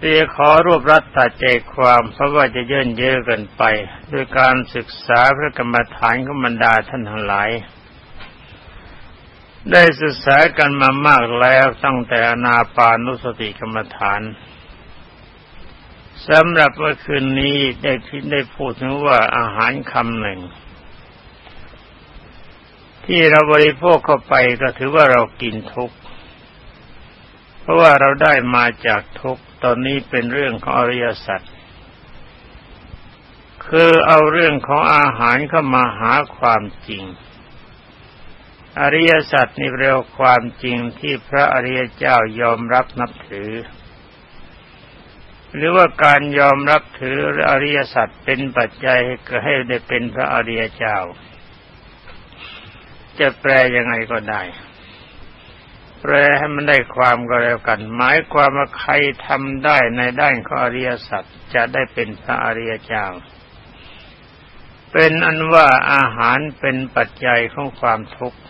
เตียขอรวบรัดตัดใจความเพราะว่าจะเยินเยอะเกินไป ด้วยการศึกษาพระกรรมฐานของบรรดาท่านทั้งหลาย ได้ศึกษากันมามากแล้วตั้งแต่อนาปานุสติกรรมฐานสำหรับเมื่อคืนนี้ได้พิได้พูดถึงว่าอาหารคำหนึ่ง ที่เราบริโภคเข้าไปก็ถือว่าเรากินทุกเพราะว่าเราได้มาจากทุก ตอนนี้เป็นเรื่องของอริยสัจคือเอาเรื่องของอาหารเข้ามาหาความจริง อริยสัจนี่เรียกความจริงที่พระอริยเจ้ายอมรับนับถือ หรือว่าการยอมรับถืออริยสัจเป็นปัจจัยให้ได้เป็นพระอริยเจ้า จะแปลยังไงก็ได้ แปลให้มันได้ความก็แล้วกัน หมายความว่าใครทำได้ในด้านของอริยสัจจะได้เป็นพระอริยเจ้า เป็นอันว่าอาหารเป็นปัจจัยของความทุกข์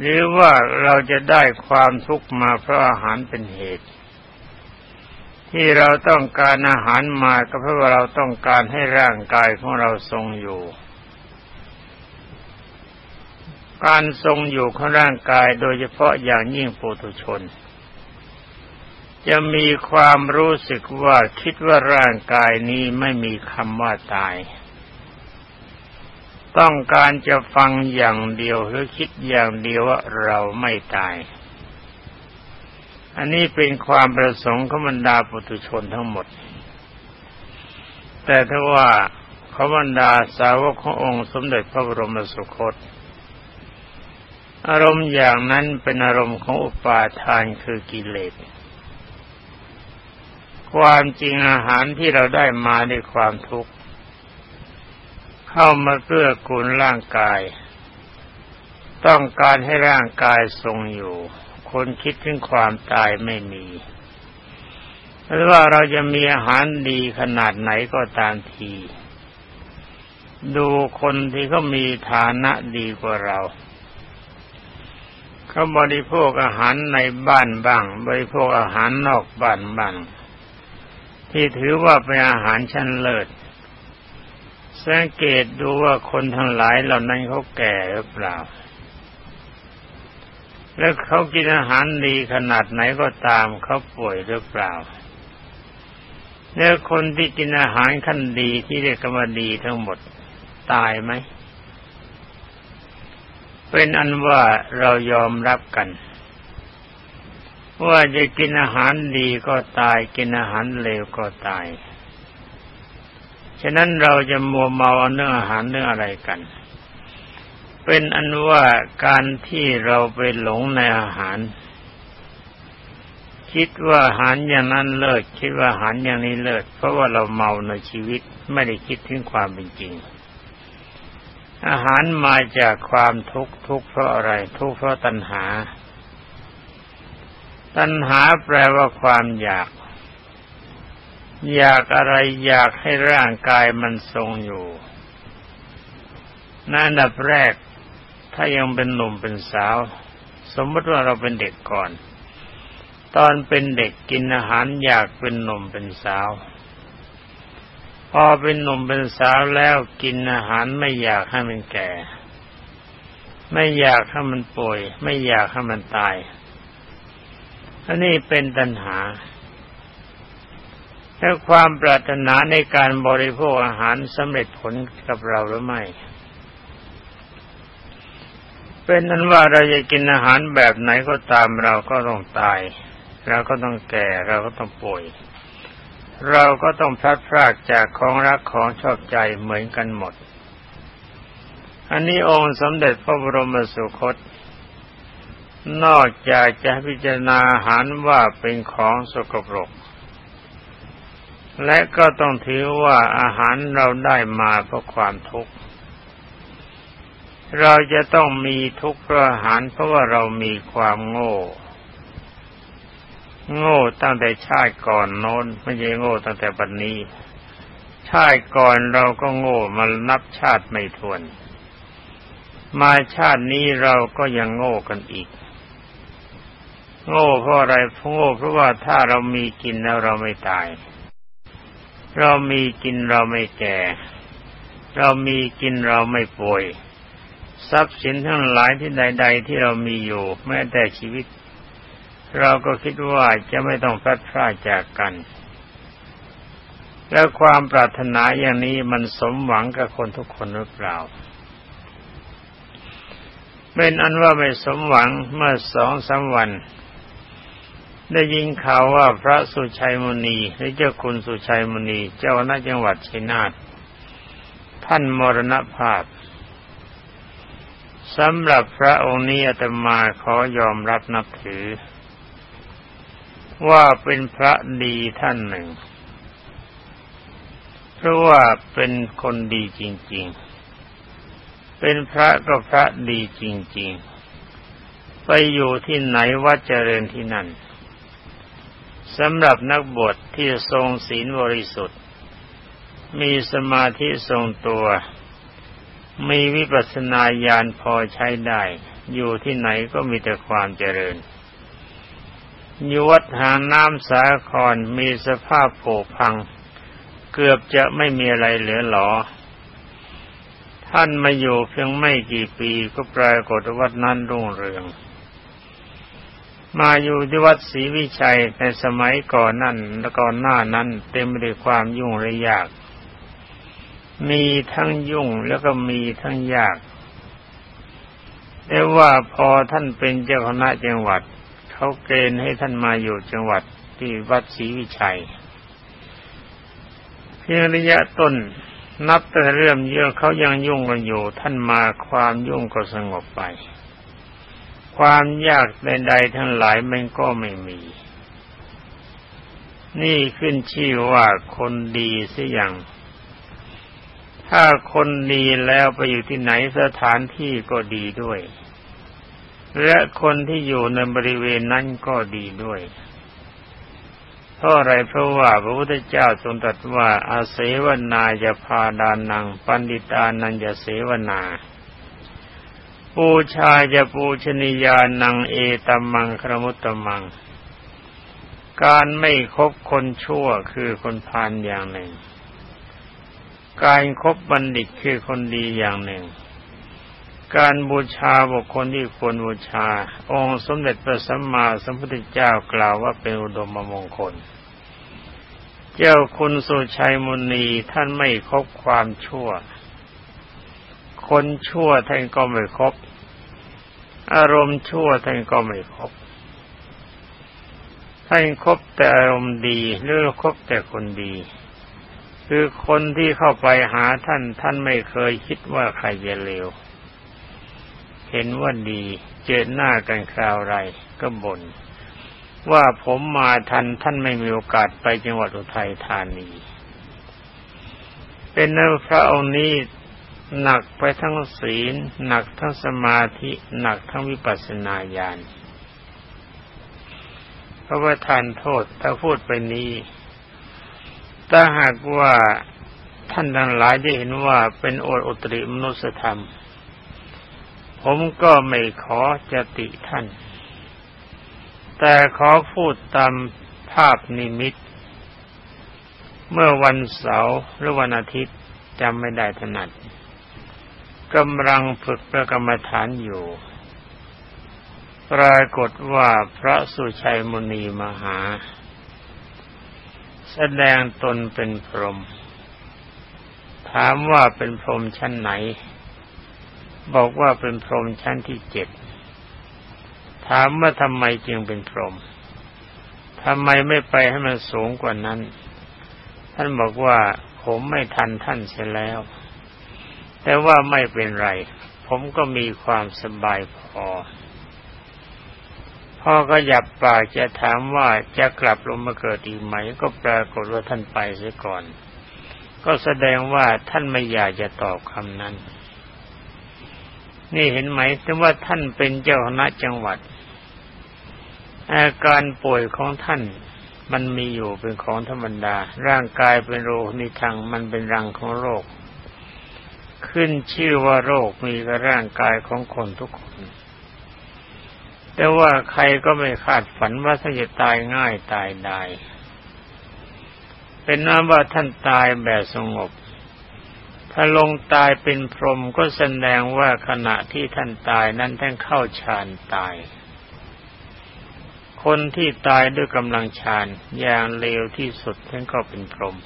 หรือว่าเราจะได้ความทุกข์มาเพราะอาหารเป็นเหตุ ที่เราต้องการอาหารมาก็เพราะว่าเราต้องการให้ร่างกายของเราทรงอยู่ การทรงอยู่ของร่างกายโดยเฉพาะอย่างยิ่งปุถุชน จะมีความรู้สึกว่าคิดว่าร่างกายนี้ไม่มีคำว่าตาย ต้องการจะฟังอย่างเดียวหรือคิดอย่างเดียวว่าเราไม่ตาย อันนี้เป็นความประสงค์ของบรรดาปุถุชนทั้งหมด แต่ถ้าว่าขบรรดาสาวกขององค์สมเด็จพระบรมสุคต อารมณ์อย่างนั้นเป็นอารมณ์ของอุปาทานคือกิเลส ความจริงอาหารที่เราได้มาในความทุกข์ เข้ามาเกื้อกูลร่างกาย ต้องการให้ร่างกายทรงอยู่ คนคิดถึงความตายไม่มีไม่ว่าเราจะมีอาหารดีขนาดไหนก็ตามที ดูคนที่เขามีฐานะดีกว่าเรา เขาบริโภคอาหารในบ้านบ้าง บริโภคอาหารนอกบ้านบ้าง ที่ถือว่าเป็นอาหารชั้นเลิศสังเกตดูว่าคนทั้งหลายเหล่านั้นเขาแก่หรือเปล่า แล้วเขากินอาหารดีขนาดไหนก็ตามเขาป่วยหรือเปล่า แล้วคนที่กินอาหารขั้นดีที่เรียกว่าดีทั้งหมด ตายไหม เป็นอันว่าเรายอมรับกัน ว่าจะกินอาหารดีก็ตาย กินอาหารเลวก็ตาย ฉะนั้นเราจะมัวเมาเรื่องอาหารเรื่องอะไรกัน เป็นอันว่าการที่เราไปหลงในอาหาร คิดว่าอาหารอย่างนั้นเลิศคิดว่าอาหารอย่างนี้เลิศเพราะว่าเราเมาในชีวิตไม่ได้คิดถึงความเป็นจริง อาหารมาจากความทุกข์ทุกข์เพราะอะไร ทุกข์เพราะตัณหา ตัณหาแปลว่าความอยาก อยากอะไรอยากให้ร่างกายมันทรงอยู่นั่นดับแรก ถ้ายังเป็นหนุ่มเป็นสาว สมมติว่าเราเป็นเด็กก่อน ตอนเป็นเด็กกินอาหารอยากเป็นหนุ่มเป็นสาว พอเป็นหนุ่มเป็นสาวแล้วกินอาหารไม่อยากให้มันแก่ ไม่อยากให้มันป่วย ไม่อยากให้มันตายอันนี้เป็นตัณหาถ้าความปรารถนาในการบริโภคอาหารสำเร็จผลกับเราหรือไม่ เป็นนั้นว่าเราจะกินอาหารแบบไหนก็ตามเราก็ต้องตาย เราก็ต้องแก่เราก็ต้องป่วย เราก็ต้องพลัดพรากจากของรักของชอบใจเหมือนกันหมด อันนี้องค์สมเด็จพระบรมสุคต นอกจากจะพิจารณาอาหารว่าเป็นของสกปรก และก็ต้องถือว่าอาหารเราได้มาเพราะความทุกข์ เราจะต้องมีทุกข์ปราะอาหารเพราะว่าเรามีความโง่ โง่ตั้งแต่ชาติก่อนโน้นไม่ใช่โง่ตั้งแต่บัดนนี้ ชาติก่อนเราก็โง่มานับชาติไม่ทวน มาชาตินี้เราก็ยังโง่กันอีก โง่เพราะอะไรโง่เพราะว่าถ้าเรามีกินแล้วเราไม่ตาย เรามีกินเราไม่แก่ เรามีกินเราไม่ป่วย ทรัพย์สินทั้งหลายที่ใด ๆ ที่เรามีอยู่ แม้แต่ชีวิต เราก็คิดว่าจะไม่ต้องพลัดพรากจากกัน แล้วความปรารถนาอย่างนี้มันสมหวังกับคนทุกคนหรือเปล่า เป็นอันว่าไม่สมหวังเมื่อสองสาวัน ได้ยินข่าวว่าพระสุชัยมุนีหรือเจ้าคุณสุชัยมุนี เจ้าหน้าจังหวัดชัยนาทท่านมรณภาพสำหรับพระองค์นี้อาตมาขอยอมรับนับถือ ว่าเป็นพระดีท่านหนึ่ง เพราะว่าเป็นคนดีจริง ๆ เป็นพระก็พระดีจริง ๆ ไปอยู่ที่ไหนวัดเจริญที่นั่นสำหรับนักบวชที่ทรงศีลบริสุทธิ์ มีสมาธิทรงตัว มีวิปัสสนาญาณพอใช้ได้ อยู่ที่ไหนก็มีแต่ความเจริญ อยู่วัดหาน้ำสาครมีสภาพโผพัง เกือบจะไม่มีอะไรเหลือหลอท่านมาอยู่เพียงไม่กี่ปีก็ปรากฏวัดนั้นรุ่งเรือง มาอยู่ที่วัดศรีวิชัยในสมัยก่อนนั้นและก่อนหน้านั้นเต็มไปด้วยความยุ่งและยาก มีทั้งยุ่งแล้วก็มีทั้งยากแต่ว่าพอท่านเป็นเจ้าคณะจังหวัด เขาเกณฑ์ให้ท่านมาอยู่จังหวัดที่วัดศรีวิชัย เพียงระยะต้นนับแต่เรื่องเยอะเขายังยุ่งกันอยู่ ท่านมาความยุ่งก็สงบไป ความยากใดๆทั้งหลายมันก็ไม่มี นี่ขึ้นชื่อว่าคนดีสิอย่าง ถ้าคนดีแล้วไปอยู่ที่ไหนสถานที่ก็ดีด้วย และคนที่อยู่ในบริเวณนั้นก็ดีด้วยพราะอะไรเพราะว่าพระพุทธเจ้าทรงตรัสว่า อาเสวนายพาดานัง ปันดิตานันจะเสวนา ปูชาจะปูชนียานังเอตัมมังครมุตตมัง การไม่คบคนชั่วคือคนพาลอย่างหนึ่ง การครบบัณฑิตคือคนดีอย่างหนึ่ง การบูชาบุคคลที่ควรบูชา องค์สมเด็จพระสัมมาสัมพุทธเจ้ากล่าวว่าเป็นอุดมมงคล เจ้าคุณสุชัยมุนีท่านไม่คบความชั่ว คนชั่วท่านก็ไม่คบ อารมณ์ชั่วท่านก็ไม่คบ ท่านคบแต่อารมณ์ดีหรือคบแต่คนดี คือคนที่เข้าไปหาท่านท่านไม่เคยคิดว่าใครจะเลว เห็นว่าดี เจอหน้ากันคราวไรก็บน่นว่าผมมาทันท่านไม่มีโอกาสไปจังหวัดอุทัยธานี เป็นนักพระองค์นี้หนักไปทั้งศีล หนักทั้งสมาธิหนักทั้งวิปัสสนาญาณพระว่าทานโทษถ้าพูดไปนี้ ถ้าหากว่าท่านทั้งหลายได้เห็นว่าเป็นโออุตริมนุสธรรม ผมก็ไม่ขอจะติท่าน แต่ขอพูดตามภาพนิมิต เมื่อวันเสาร์หรือวันอาทิตย์จำไม่ได้ถนัดกำลังฝึกประกรรมฐานอยู่ ปรากฏว่าพระสุชัยมุนีมหา แสดงตนเป็นพรหมถามว่าเป็นพรหมชั้นไหน บอกว่าเป็นพรหมชั้นที่เจ็ดถามว่าทำไมจึงเป็นพรหมทำไมไม่ไปให้มันสูงกว่านั้น ท่านบอกว่าผมไม่ทันท่านเสียแล้ว แต่ว่าไม่เป็นไร ผมก็มีความสบายพอ พ่อก็หยับปากจะถามว่าจะกลับลงมาเกิดอีกไหม ก็ปรากฏว่าท่านไปเสียก่อน ก็แสดงว่าท่านไม่อยากจะตอบคำนั้น นี่เห็นไหมแต่ว่าท่านเป็นเจ้าคณะจังหวัด อาการป่วยของท่านมันมีอยู่เป็นของธรรมดา ร่างกายเป็นโรคนิทังมันเป็นรังของโรค ขึ้นชื่อว่าโรคมีกับร่างกายของคนทุกคน แต่ว่าใครก็ไม่คาดฝันว่าท่านจะตายง่ายตายได้ เป็นน้ำว่าท่านตายแบบสงบ ถ้าลงตายเป็นพรหมก็แสดงว่าขณะที่ท่านตายนั้นท่านเข้าฌานตาย คนที่ตายด้วยกำลังฌานอย่างเลวที่สุดท่านก็เป็นพรหม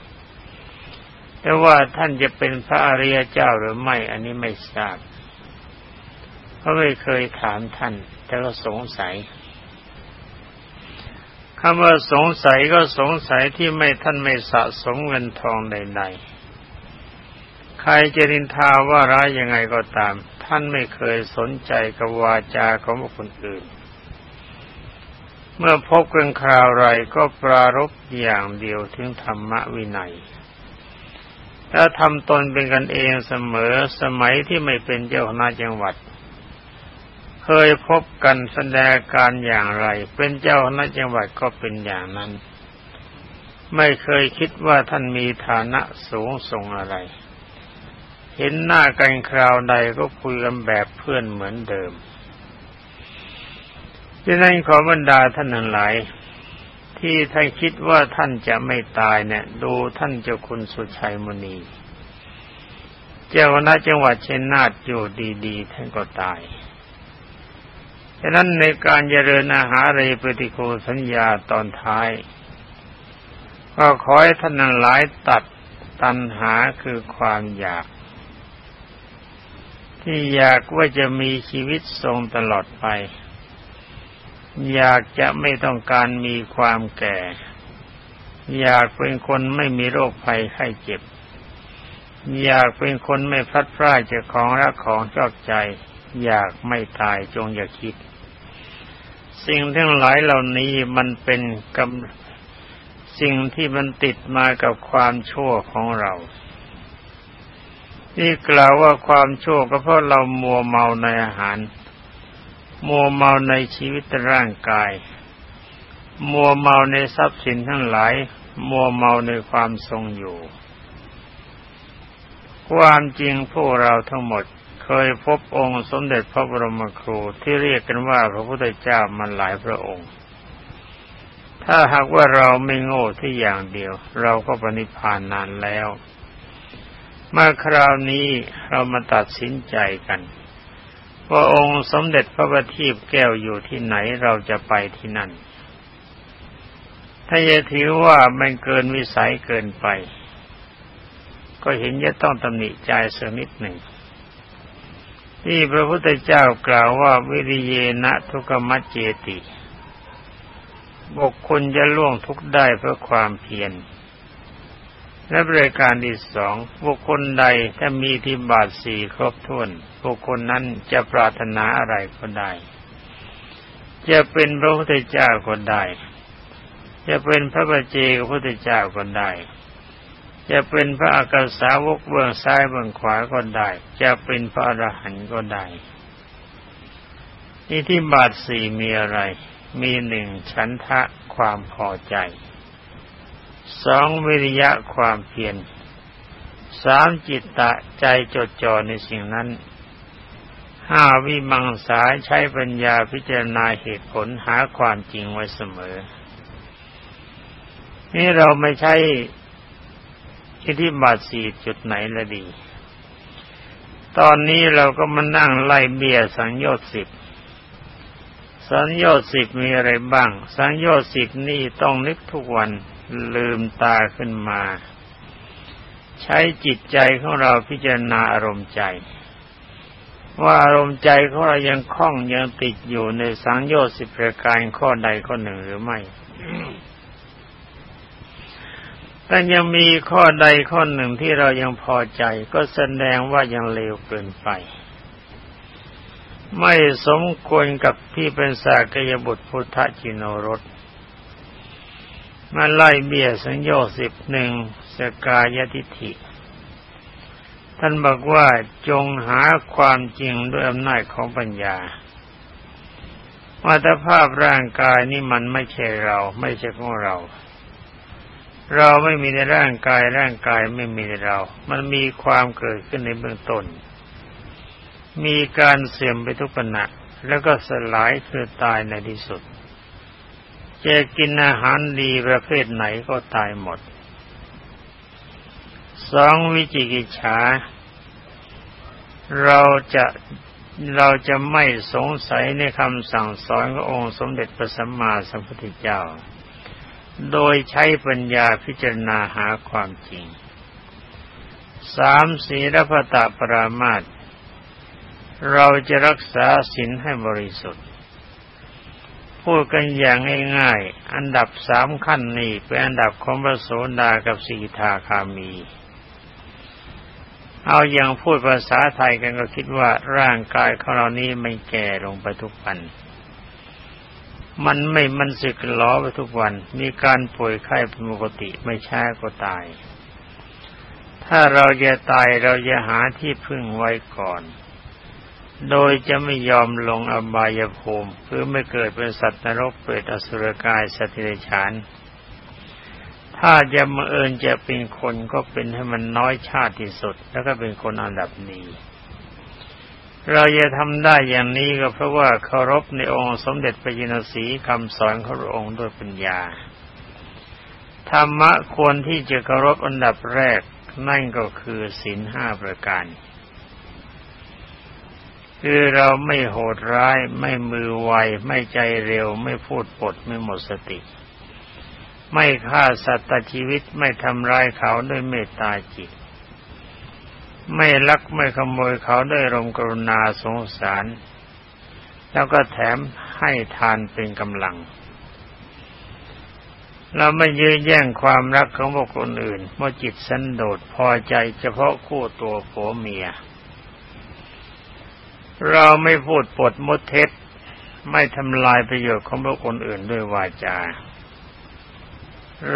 แต่ว่าท่านจะเป็นพระอริยเจ้าหรือไม่อันนี้ไม่ทราบ เพราะไม่เคยถามท่าน แต่ก็สงสัยคำว่าสงสัยก็สงสัยที่ไม่ท่านไม่สะสมเงินทองใดๆ ใครจะนินทาว่าร้ายยังไงก็ตาม ท่านไม่เคยสนใจกับวาจาของคนอื่น เมื่อพบกันคราวไรก็ปรารบอย่างเดียวถึงธรรมวินัยถ้าทำตนเป็นกันเองเสมอสมัยที่ไม่เป็นเจ้าคณะจังหวัด เคยพบกันแสดงการอย่างไร เป็นเจ้าคณะจังหวัดก็เป็นอย่างนั้น ไม่เคยคิดว่าท่านมีฐานะสูงส่งอะไร เห็นหน้ากันคราวใดก็คุยกันแบบเพื่อนเหมือนเดิมดังนั้นขอบรรดาท่านหลาย ที่ท่านคิดว่าท่านจะไม่ตายเนี่ย ดูท่านเจ้าคุณสุชัยมณี เจ้าคณะจังหวัดเชนนาทอยู่ดีๆ ท่านก็ตายฉะนั้นในการเจริญอาหารเรปฏิโคสัญญาตอนท้าย ก็ขอให้ท่านนันหลายตัดตัณหาคือความอยาก ที่อยากว่าจะมีชีวิตทรงตลอดไป อยากจะไม่ต้องการมีความแก่ อยากเป็นคนไม่มีโรคภัยไข้เจ็บ อยากเป็นคนไม่พลัดพรากจากของรักของชอบใจ อยากไม่ตายจงอย่าคิด สิ่งทั้งหลายเหล่านี้มันเป็นกำสิ่งที่มันติดมากับความชั่วของเรา ที่กล่าวว่าความชั่วก็เพราะเรามัวเมาในอาหาร มัวเมาในชีวิตร่างกาย มัวเมาในทรัพย์สินทั้งหลาย มัวเมาในความทรงอยู่ ความจริงพวกเราทั้งหมดเคยพบองค์สมเด็จพระบรมครูที่เรียกกันว่าพระพุทธเจ้ามันหลายพระองค์ ถ้าหากว่าเราไม่โง่ที่อย่างเดียว เราก็ปณิพานนานแล้ว มาคราวนี้เรามาตัดสินใจกันว่าองค์สมเด็จพระบัณฑิตแก้วอยู่ที่ไหนเราจะไปที่นั่น ถ้าจะถือว่ามันเกินวิสัยเกินไป ก็เห็นจะต้องตำหนิใจสักนิดหนึ่ง ที่พระพุทธเจ้ากล่าวว่าวิริเยนะทุกมัจเจติ บุคคลจะล่วงทุกได้เพราะความเพียร และบริการที่สองบุคคลใดถ้ามีที่บาทสี่ครบถ้วน บุคคลนั้นจะปรารถนาอะไรก็ได้ จะเป็นพระพุทธเจ้าก็ได้ จะเป็นพระบัจเจกพระพุทธเจ้าก็ได้ จะเป็นพระอากาสาวกเบื้องซ้ายเบื้องขวาก็ได้ จะเป็นพระอรหันต์ก็ได้นี่ที่บาทสี่มีอะไร มีหนึ่งฉันทะความพอใจ สองวิริยะความเพียรสามจิตตะใจจดจ่อในสิ่งนั้นห้าวิมังสาใช้ปัญญาพิจารณาเหตุผลหาความจริงไว้เสมอ นี่เราไม่ใช่อิทธิบาทสี่จุดไหนละดี ตอนนี้เราก็มานั่งไล่เบียสังโยชน์สิบ สังโยชน์สิบมีอะไรบ้าง สังโยชน์สิบนี่ต้องนึกทุกวัน ลืมตาขึ้นมา ใช้จิตใจของเราพิจารณาอารมณ์ใจ ว่าอารมณ์ใจของเรายังคล้องยังติดอยู่ในสังโยชน์สิบประการข้อใดข้อหนึ่งหรือไม่แต่ยังมีข้อใดข้อหนึ่งที่เรายังพอใจ ก็แสดงว่ายังเลวเกินไป ไม่สมควรกับที่เป็นสากยบุตรพุทธจิโนรส มาไล่เบี้ยสัญญาสิบหนึ่งสกายทิฐิ ท่านบอกว่าจงหาความจริงด้วยอำนาจของปัญญาวัตภาพร่างกายนี่มันไม่ใช่เรา ไม่ใช่ของเรา เราไม่มีในร่างกายร่างกายไม่มีในเรา มันมีความเกิดขึ้นในเบื้องต้น มีการเสื่อมไปทุกขณะแล้วก็สลายคือตายในที่สุด จะกินอาหารดีประเภทไหนก็ตายหมด สองวิจิกิจฉา เราจะเราจะไม่สงสัยในคำสั่งสอนขององค์สมเด็จพระสัมมาสัมพุทธเจ้า โดยใช้ปัญญาพิจารณาหาความจริง สามศีลพตปรามาตเราจะรักษาศีลให้บริสุทธิ์ พูดกันอย่างง่ายๆ อันดับสามขั้นนี้เป็นอันดับของพระโสดากับสีทาคามี เอาอย่างพูดภาษาไทยกันก็คิดว่าร่างกายของเรานี้ไม่แก่ลงไปทุกวัน มันไม่มันสึกล้อไปทุกวัน มีการป่วยไข้เป็นปกติไม่ช้าก็ตาย ถ้าเราจะตายเราจะหาที่พึ่งไว้ก่อน โดยจะไม่ยอมลงอบายภูมิหรือไม่เกิดเป็นสัตว์นรกเปรตอสุรกายสติเดชาน ถ้าจะมาเอิญจะเป็นคนก็เป็นให้มันน้อยชาติที่สุด แล้วก็เป็นคนอันดับนี้ เราจะทำได้อย่างนี้ก็เพราะว่าเคารพในองค์สมเด็จพระยินสีคำสอนของพระองค์ด้วยปัญญา ธรรมะควรที่จะเคารพอันดับแรกนั่นก็คือศีลห้าประการ คือเราไม่โหดร้าย ไม่มือไว ไม่ใจเร็ว ไม่พูดปดไม่หมดสติ ไม่ฆ่าสัตว์ชีวิตไม่ทำร้ายเขาด้วยเมตตาจิต ไม่ลักไม่ขโมยเขาด้วยรมกรุณาสงสาร แล้วก็แถมให้ทานเป็นกำลัง เราไม่ยื้อแย่งความรักของบุคคลอื่นเมื่อจิตสันโดษพอใจเฉพาะคู่ตัวผัวเมีย เราไม่พูดปดมดเท็จ ไม่ทำลายประโยชน์ของบุคคลอื่นด้วยวาจา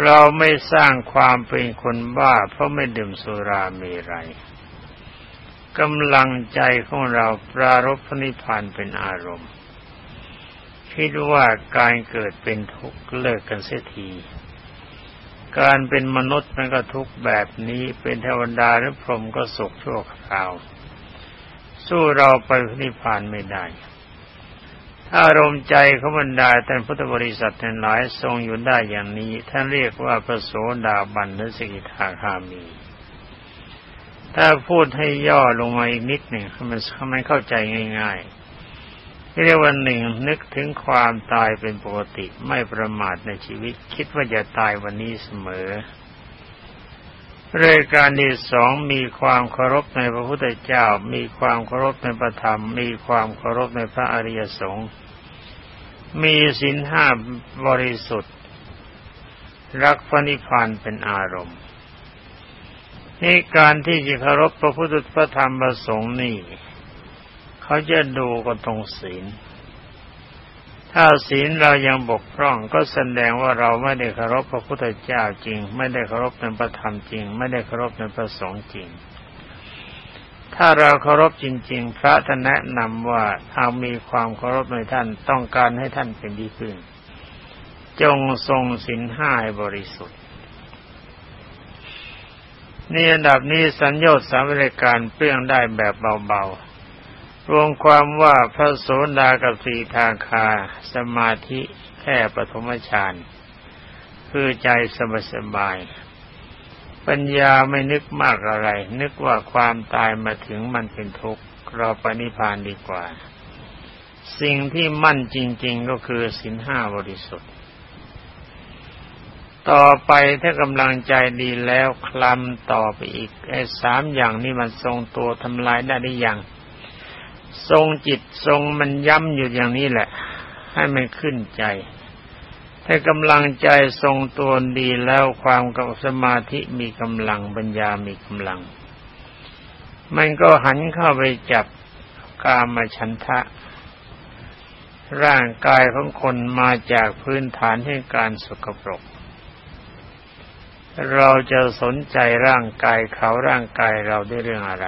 เราไม่สร้างความเป็นคนบ้า เพราะไม่ดื่มสุรามรัยกำลังใจของเราปรารบพนิพพานเป็นอารมณ์ คิดว่าการเกิดเป็นทุกข์เลิกกันเสียที การเป็นมนุษย์มันก็ทุกข์แบบนี้เป็นเทวดาหรือพรหมก็สุขชั่วคราว สู้เราไปนิพพานไม่ได้ ถ้าอารมณ์ใจของบรรดาท่านพุทธบริษัททั้งหลายทรงอยู่ได้อย่างนี้ ท่านเรียกว่าพระโสดาบันหรือสกิทาคามี ถ้าพูดให้ย่อลงมาอีกนิดหนึ่งมันทำให้เข้าใจง่ายๆเรียกวันหนึ่งนึกถึงความตายเป็นปกติไม่ประมาทในชีวิต คิดว่าจะตายวันนี้เสมอ รายการที่สองมีความเคารพในพระพุทธเจ้า มีความเคารพในพระธรรม มีความเคารพในพระอริยสงฆ์มีศีลห้าบริสุทธิ์ รักพระนิพพานเป็นอารมณ์นี่การที่จะเคารพพระพุทธพระธรรมพระสงฆ์นี่ เขาจะดูกันตรงศีล ถ้าศีลเรายังบกพร่องก็แสดงว่าเราไม่ได้เคารพพระพุทธเจ้าจริง ไม่ได้เคารพในพระธรรมจริง ไม่ได้เคารพในพระสงฆ์จริง ถ้าเราเคารพจริง ๆ พระท่านแนะนำว่าถ้ามีความเคารพในท่านต้องการให้ท่านเป็นดีขึ้นจงทรงศีลห้าบริสุทธิ์นี่อันดับนี้สัญญาสามรายการเปลี่ยงได้แบบเบาๆ รวมความว่าพระโสดากับสีทาคา สมาธิแค่ปฐมฌานคือใจสบาย ปัญญาไม่นึกมากอะไร นึกว่าความตายมาถึงมันเป็นทุกข์เราปณิพานดีกว่า สิ่งที่มั่นจริง ๆก็คือสินห้าบริสุทธิ์ ต่อไปถ้ากำลังใจดีแล้วคลำต่อไปอีกไอ้สามอย่างนี้มันทรงตัวทำลายได้หรือยัง ทรงจิตทรงมันย้ำอยู่อย่างนี้แหละ ให้มันขึ้นใจถ้ากำลังใจทรงตัวดีแล้วความกับสมาธิมีกำลังปัญญามีกำลัง มันก็หันเข้าไปจับกามฉันทะ ร่างกายของคนมาจากพื้นฐานให้การสกปรก เราจะสนใจร่างกายเขาร่างกายเราได้เรื่องอะไร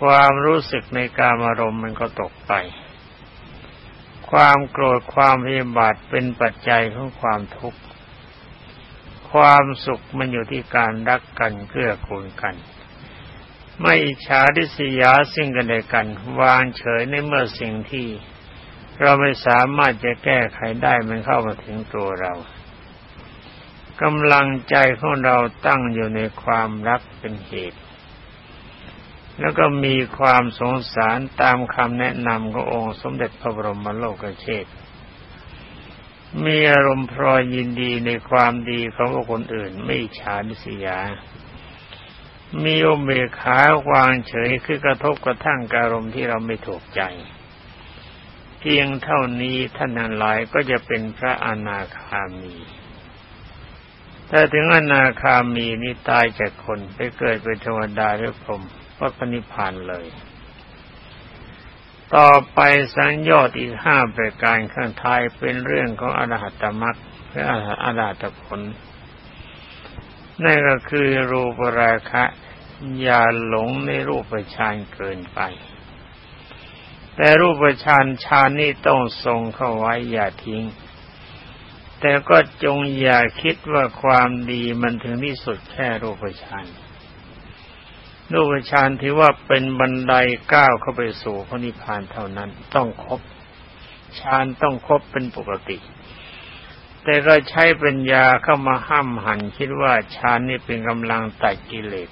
ความรู้สึกในการอารมณ์มันก็ตกไป ความโกรธความพยาบาทเป็นปัจจัยของความทุกข์ ความสุขมันอยู่ที่การรักกันเกื้อกูลกัน ไม่ฉาริษยาซึ่งกันและกัน วางเฉยในเมื่อสิ่งที่ เราไม่สามารถจะแก้ไขได้มันเข้ามาถึงตัวเรากำลังใจของเราตั้งอยู่ในความรักเป็นเหตุ แล้วก็มีความสงสารตามคำแนะนำขององค์สมเด็จพระบรมโลกเชษมีอารมณ์พรอยยินดีในความดีของคนอื่นไม่ฉาดิสยา มีอมเบขาวางเฉยคือกระทบกระทั่งอารมณ์ที่เราไม่ถูกใจ เพียงเท่านี้ท่านนั้นหลายก็จะเป็นพระอนาคามีถ้าถึงอนาคามีนี่ตายจากคนไปเกิดเป็นเทวดาหรือพรหม ก็ปณิพานเลย ต่อไปสังยอดอีกห้าประการข้างท้ายเป็นเรื่องของอรหัตมรรคและอรหัตผล นั่นก็คือรูปราคะ อย่าหลงในรูปฌานเกินไป แต่รูปฌานฌานนี่ต้องทรงเข้าไว้อย่าทิ้งแต่ก็จงอย่าคิดว่าความดีมันถึงที่สุดแค่รูปฌาน รูปฌานถือว่าเป็นบันไดก้าวเข้าไปสู่พระนิพพานเท่านั้นต้องครบฌานต้องครบเป็นปกติ แต่ก็ใช้ปัญญาเข้ามาห้ามหันคิดว่าฌานนี่เป็นกำลังตัดกิเลส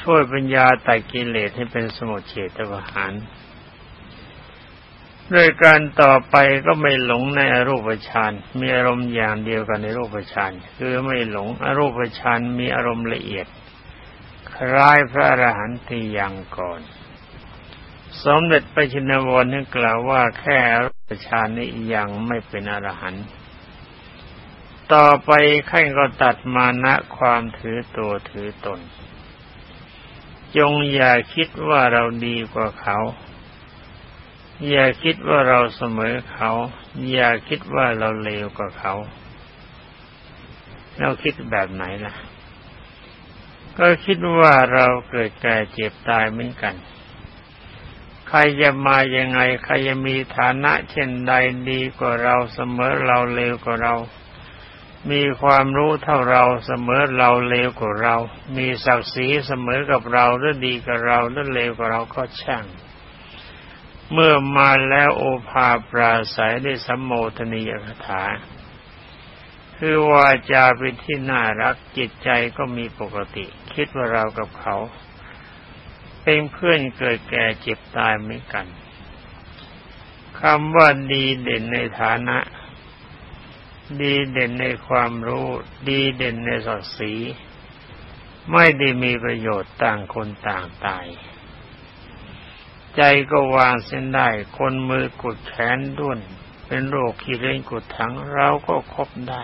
ช่วยปัญญาตัดกิเลสให้เป็นสมุทเฉตประหารด้วยการต่อไปก็ไม่หลงในอรูปฌานมีอารมณ์อย่างเดียวกันในรูปฌานคือไม่หลงอรูปฌานมีอารมณ์ละเอียด คล้ายพระอรหันต์ที่ยังก่อน สมเด็จพระชินวรนึกกล่าวว่าแค่รูปฌานนี้ยังไม่เป็นอรหันต์ต่อไปขั้นก็ตัดมานะความถือตัวถือตน จงอย่าคิดว่าเราดีกว่าเขา อย่าคิดว่าเราเสมอเขา อย่าคิดว่าเราเลวกว่าเขา เราคิดแบบไหนล่ะ ก็คิดว่าเราเกิดแก่เจ็บตายเหมือนกัน ใครจะมายังไง ใครจะมีฐานะเช่นใดดีกว่าเราเสมอเราเลวกว่าเรา มีความรู้เท่าเราเสมอเราเลวกว่าเรา มีศักดิ์ศรีเสมอกับเราหรือดีกับเราหรือเลวกว่าเราก็ช่าง เมื่อมาแล้วโอภาปราศัยได้สัมโมทนียคถาคือวาจาเป็นที่น่ารักจิตใจก็มีปกติ คิดว่าเรากับเขา เป็นเพื่อนเกิดแก่เจ็บตายเหมือนกันคำว่าดีเด่นในฐานะ ดีเด่นในความรู้ ดีเด่นในศักดิ์ศรีไม่ได้มีประโยชน์ต่างคนต่างตาย ใจก็วางเส้นได้ คนมือกดแขนด้วน เป็นโรคขี้เล่นกดถังเราก็คบได้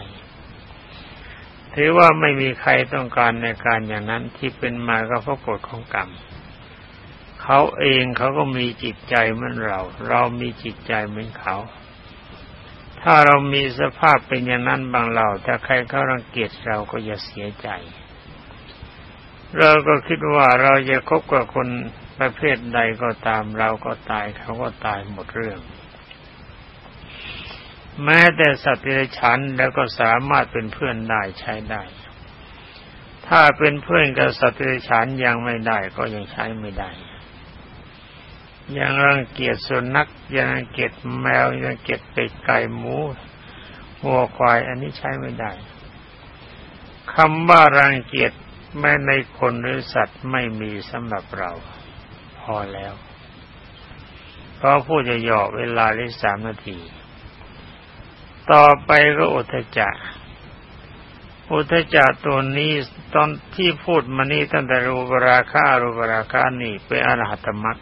ถือว่าไม่มีใครต้องการในการอย่างนั้นที่เป็นมาก็เพราะกฎของกรรมเขาเองเขาก็มีจิตใจเหมือนเรา เรามีจิตใจเหมือนเขา ถ้าเรามีสภาพเป็นอย่างนั้นบางเรา ถ้าใครเขารังเกียจเราก็อย่าเสียใจ เราก็คิดว่าเราจะคบกับคนประเภทใดก็ตามเราก็ตายเขาก็ตายหมดเรื่อง แม้แต่สัตว์เดรัจฉานแล้วก็สามารถเป็นเพื่อนได้ใช้ได้ ถ้าเป็นเพื่อนกับสัตว์เดรัจฉานยังไม่ได้ก็ยังใช้ไม่ได้ ยังรังเกียจสุนัขยังรังเกียจแมวยังรังเกียจเป็ดไก่หมูวัวควายอันนี้ใช้ไม่ได้คำว่ารังเกียจแม้ในคนหรือสัตว์ไม่มีสำหรับเรา พอแล้วเพราะผู้จะหยอกเวลาได้สามนาที ต่อไปก็อุทจักอุทจักตัวนี้ตอนที่พูดมานี้ตั้งแต่รูปราคารูปราคานี่เป็นอรหัตมรรค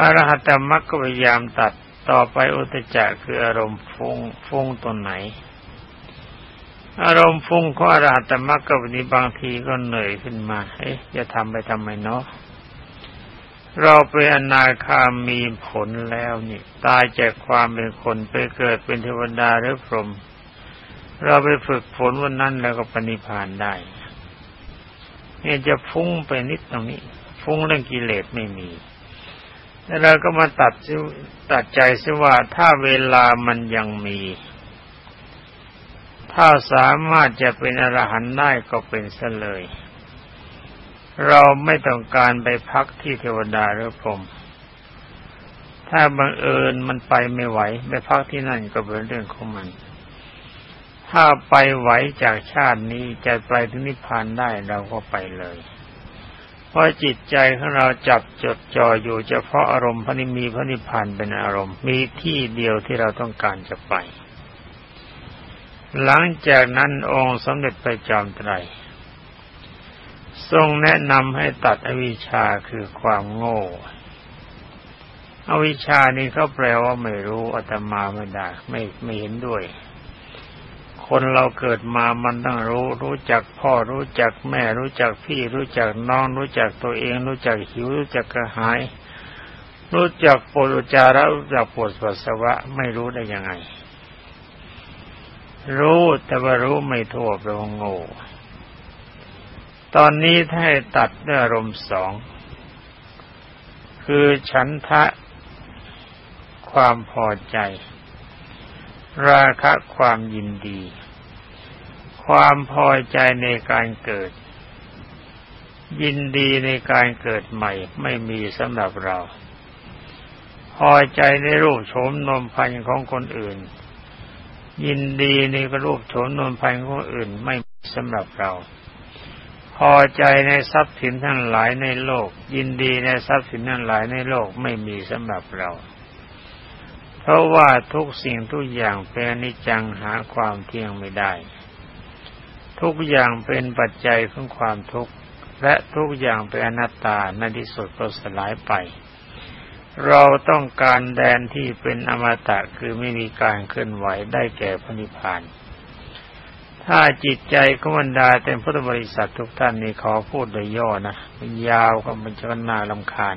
อรหัตมรรคก็พยายามตัดต่อไปอุทจักคืออารมณ์ฟุ้งฟุ้งตัวไหน อารมณ์ฟุ้งของอรหัตมรรคก็วันนี้บางทีก็เหนื่อยขึ้นมา เอ๊ะจะทำไปทำไมเนาะ เราเป็นอนาคามีผลแล้วนี่ ตายจากความเป็นคนไปเกิดเป็นเทวดาหรือพรหมเราไปฝึกฝนวันนั้นแล้วก็ปณิพานได้เนี่ยจะฟุ้งไปนิดตรงนี้ ฟุ้งเรื่องกิเลสไม่มีแล้วเราก็มาตัดตัดใจซิว่าถ้าเวลามันยังมี ถ้าสามารถจะเป็นอรหันต์ได้ก็เป็นซะเลย เราไม่ต้องการไปพักที่เทวดาหรือพรหมถ้าบังเอิญมันไปไม่ไหวไปพักที่นั่นก็เป็นเรื่องของมัน ถ้าไปไหวจากชาตินี้จะไปถึงนิพพานได้เราก็ไปเลย เพราะจิตใจของเราจับจดจ่ออยู่เฉพาะอารมณ์พระนิมีพระนิพพานเป็นอารมณ์ มีที่เดียวที่เราต้องการจะไป หลังจากนั้นองค์สมเด็จพระจอมไตร ทรงแนะนำให้ตัดอวิชชาคือความโง่ อวิชชานี่เขาแปลว่าไม่รู้อาตมาไม่ได้ ไม่ไม่เห็นด้วย คนเราเกิดมามันต้องรู้ รู้จักพ่อรู้จักแม่ รู้จักพี่รู้จักน้อง รู้จักตัวเอง รู้จักหิวรู้จักกระหาย รู้จักปวดจาระรู้จักปวดปัสสาวะไม่รู้ได้ยังไง รู้แต่ว่ารู้ไม่ทั่วแปลว่าโง่ ตอนนี้ถ้าให้ตัดด้วยอารมณ์สอง คือฉันทะความพอใจ ราคะความยินดี ความพอใจในการเกิด ยินดีในการเกิดใหม่ ไม่มีสำหรับเรา พอใจในรูปโฉมนมพันธ์ของคนอื่น ยินดีในรูปโฉมนมพันธ์ของคนอื่นไม่สำหรับเรา พอใจในทรัพย์สินทั้งหลายในโลก ยินดีในทรัพย์สินทั้งหลายในโลกไม่มีสำหรับเรา เพราะว่าทุกสิ่งทุกอย่างเป็นนิจังหาความเที่ยงไม่ได้ ทุกอย่างเป็นปัจจัยของความทุกข์และทุกอย่างเป็นอนัตตาในที่สุดก็สลายไป เราต้องการแดนที่เป็นอมตะคือไม่มีการเคลื่อนไหวได้แก่พระนิพพาน ถ้าจิตใจของบรรดาเต็มพุทธบริษัททุกท่านนี่ขอพูดโดยย่อนะมันยาวก็มันจะน่าลำคาญ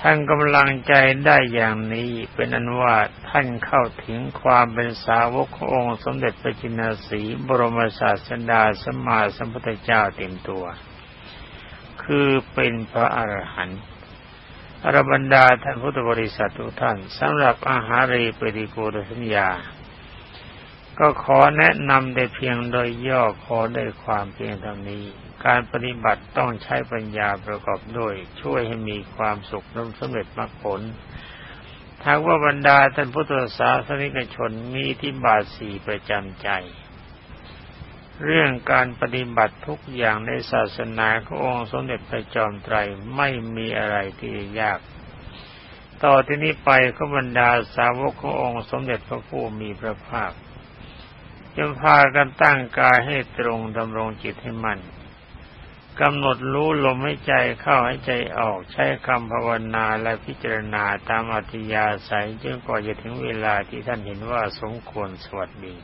ท่านกำลังใจได้อย่างนี้เป็นอันว่าท่านเข้าถึงความเป็นสาวกขององค์สมเด็จพระจินสี บรมศาสดาสมมาสัมพุทธเจ้าเต็มตัว คือเป็นพระอรหันต์อรบรรดาท่านพุทธบริษัททุกท่านสำหรับอาหารีปริโกดสัญญา ก็ขอแนะนำได้เพียงโดยย่อขอได้ความเพียงเท่านี้ การปฏิบัติต้องใช้ปัญญาประกอบด้วย ช่วยให้มีความสุขน้ำสำเร็จมรรคผลทางว่าบรรดาท่านพุทธศาสนิกชนมีที่บาสีประจำใจ เรื่องการปฏิบัติทุกอย่างในศาสนาขององค์สมเด็จพระจอมไตรไม่มีอะไรที่ยาก ต่อที่นี้ไปก็บรรดาสาวกขององค์สมเด็จพระผู้มีพระภาค จะพากันตั้งกายให้ตรงดำรงจิตให้มัน่นกำหนดรู้ลมให้ใจเข้าให้ใจออกใช้คำภาวนาและพิจารณาตามอัธยาศัยจนกว่าจะถึงเวลาที่ท่านเห็นว่าสมควรสวัสดี